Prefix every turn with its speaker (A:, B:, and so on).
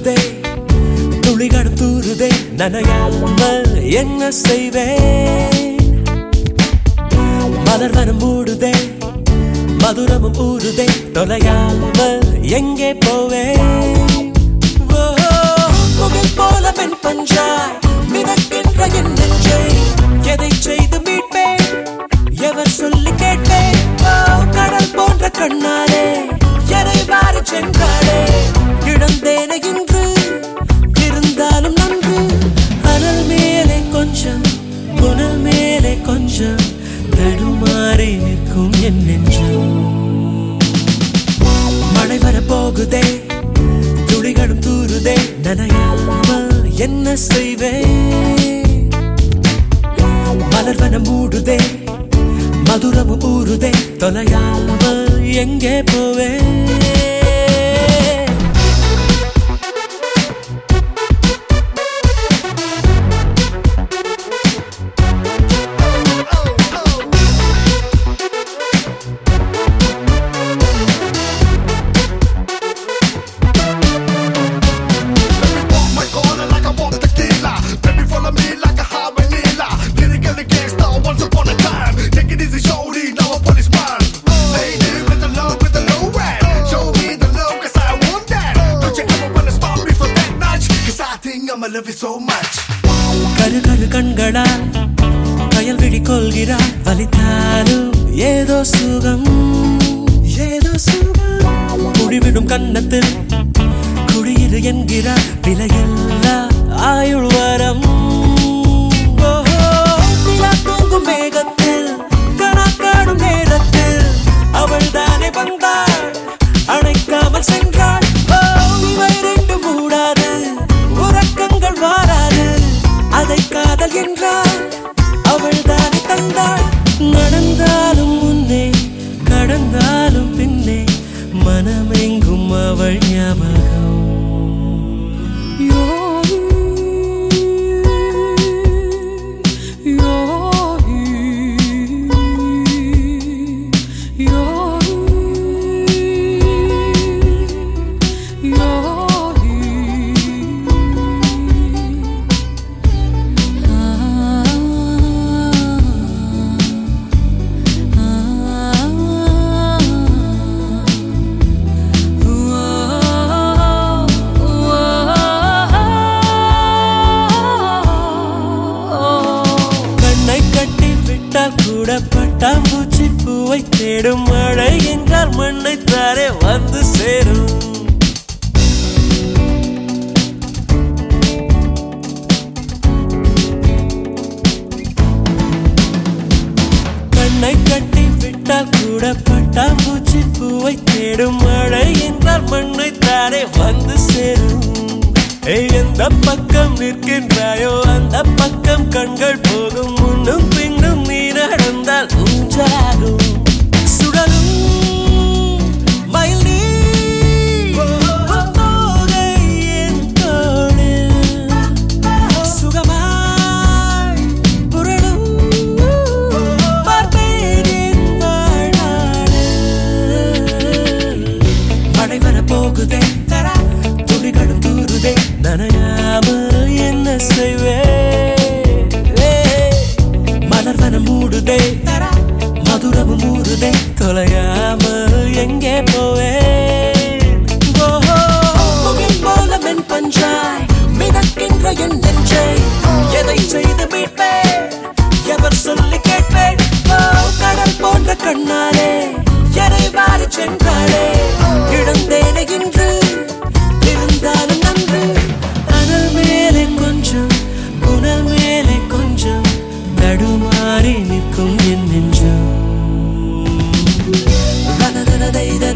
A: தூருதே துளிகள் தூருதே நனையாம என்ன செய்வேன் மலர் வனம் மூடுதே மதுரமும் ஊருதே தொலையாம எங்கே போவேன் போல பெண் பஞ்சாய் மிதக்கின்ற என் இழந்தேன இன்று. இருந்தாலும் நன்று. அனல் மேலே கொஞ்சம் புனல் மேலே கொஞ்சம். தடுமாறி நிற்கும் என் நெஞ்சம். மழை வர போகுதே துளிகளும் தூருதே நனையாமல் என்ன செய்வேன் மலர்வன மூடுதே மதுரமும் ஊறுதே தொலையாமல் எங்கே போவேன் கரு கரு கண்களால் கயல் விழி கொள்கிறாள் வலித்தாலும் ஏதோ சுகம். ஏதோ சுகம். குடிவிடும் கன்னத்தில் குடியிரு என்கிறார் விலையில்லா ஆயுள் வரம். தூங்கும் மேகத்தில் கணக்காடும் நேரத்தில் அவள் தானே வந்தாள். அவள் தானே தந்தாள். நடந்தாலும் முன்னே கடந்தாலும் பின்னே மனமெங்கும் அவள் ஞாபகம். விட்டால் கூட பூவை தேடும் மழை என்றால் மண்ணை தாரே வந்து சேரும். கண்ணை கட்டி விட்டால் கூட பட்டாம்பூச்சி பூவை தேடும் மழை என்றால் மண்ணை தாரே வந்து சேரும். எந்த பக்கம் நிற்கின்றாயோ அந்த பக்கம் கண்கள் போகும் day.